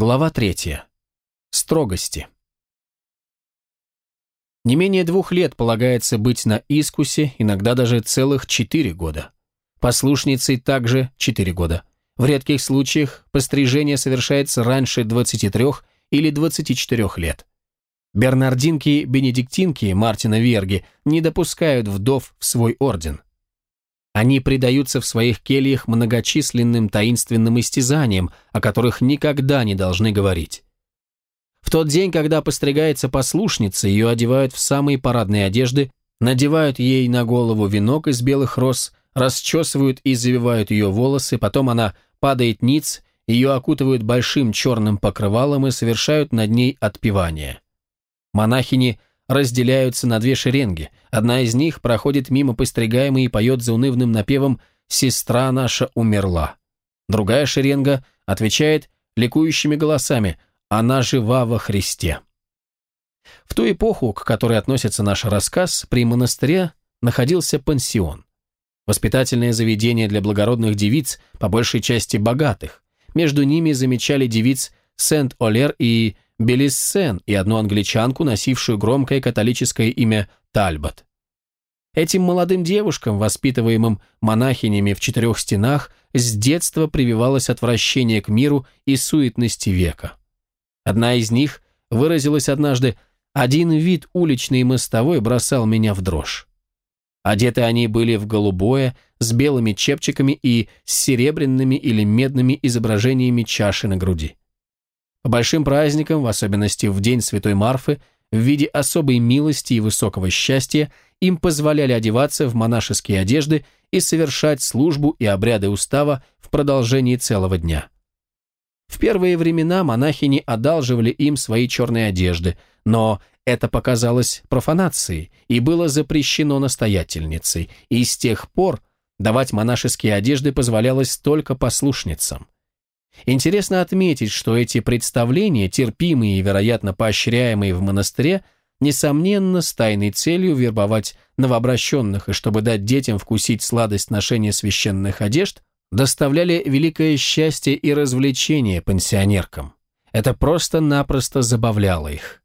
Глава третья. Строгости. Не менее двух лет полагается быть на искусе, иногда даже целых четыре года. Послушницей также четыре года. В редких случаях пострижение совершается раньше 23 или 24 лет. Бернардинки-бенедиктинки Мартина Верги не допускают вдов в свой орден. Они предаются в своих кельях многочисленным таинственным истязаниям, о которых никогда не должны говорить. В тот день, когда постригается послушница, ее одевают в самые парадные одежды, надевают ей на голову венок из белых роз, расчесывают и завивают ее волосы, потом она падает ниц, ее окутывают большим черным покрывалом и совершают над ней отпевание. Монахини разделяются на две шеренги. Одна из них проходит мимо постригаемой и поет заунывным напевом «Сестра наша умерла». Другая шеренга отвечает ликующими голосами «Она жива во Христе». В ту эпоху, к которой относится наш рассказ, при монастыре находился пансион. Воспитательное заведение для благородных девиц, по большей части богатых. Между ними замечали девиц Сент-Олер и Белиссен и одну англичанку, носившую громкое католическое имя Тальбот. Этим молодым девушкам, воспитываемым монахинями в четырех стенах, с детства прививалось отвращение к миру и суетности века. Одна из них выразилась однажды «Один вид уличной мостовой бросал меня в дрожь». Одеты они были в голубое, с белыми чепчиками и с серебряными или медными изображениями чаши на груди. По большим праздникам, в особенности в день Святой Марфы, в виде особой милости и высокого счастья, им позволяли одеваться в монашеские одежды и совершать службу и обряды устава в продолжении целого дня. В первые времена монахини одалживали им свои черные одежды, но это показалось профанацией и было запрещено настоятельницей, и с тех пор давать монашеские одежды позволялось только послушницам. Интересно отметить, что эти представления, терпимые и, вероятно, поощряемые в монастыре, несомненно, с тайной целью вербовать новообращенных и чтобы дать детям вкусить сладость ношения священных одежд, доставляли великое счастье и развлечение пансионеркам. Это просто-напросто забавляло их.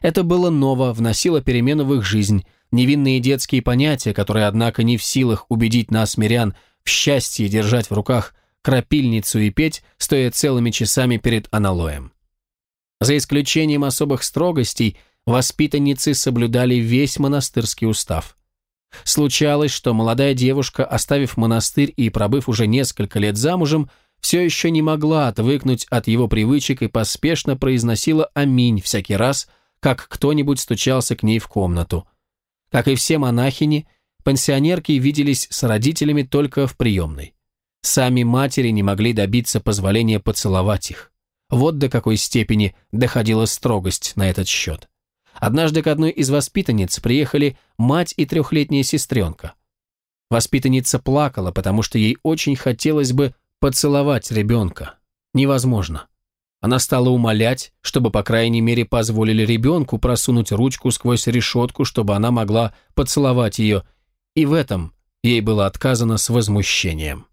Это было ново, вносило перемену в их жизнь, невинные детские понятия, которые, однако, не в силах убедить нас, мирян, в счастье держать в руках крапильницу и петь, стоя целыми часами перед аналоем. За исключением особых строгостей, воспитанницы соблюдали весь монастырский устав. Случалось, что молодая девушка, оставив монастырь и пробыв уже несколько лет замужем, все еще не могла отвыкнуть от его привычек и поспешно произносила «Аминь» всякий раз, как кто-нибудь стучался к ней в комнату. Как и все монахини, пансионерки виделись с родителями только в приемной. Сами матери не могли добиться позволения поцеловать их. Вот до какой степени доходила строгость на этот счет. Однажды к одной из воспитанниц приехали мать и трехлетняя сестренка. Воспитанница плакала, потому что ей очень хотелось бы поцеловать ребенка. Невозможно. Она стала умолять, чтобы, по крайней мере, позволили ребенку просунуть ручку сквозь решетку, чтобы она могла поцеловать ее, и в этом ей было отказано с возмущением.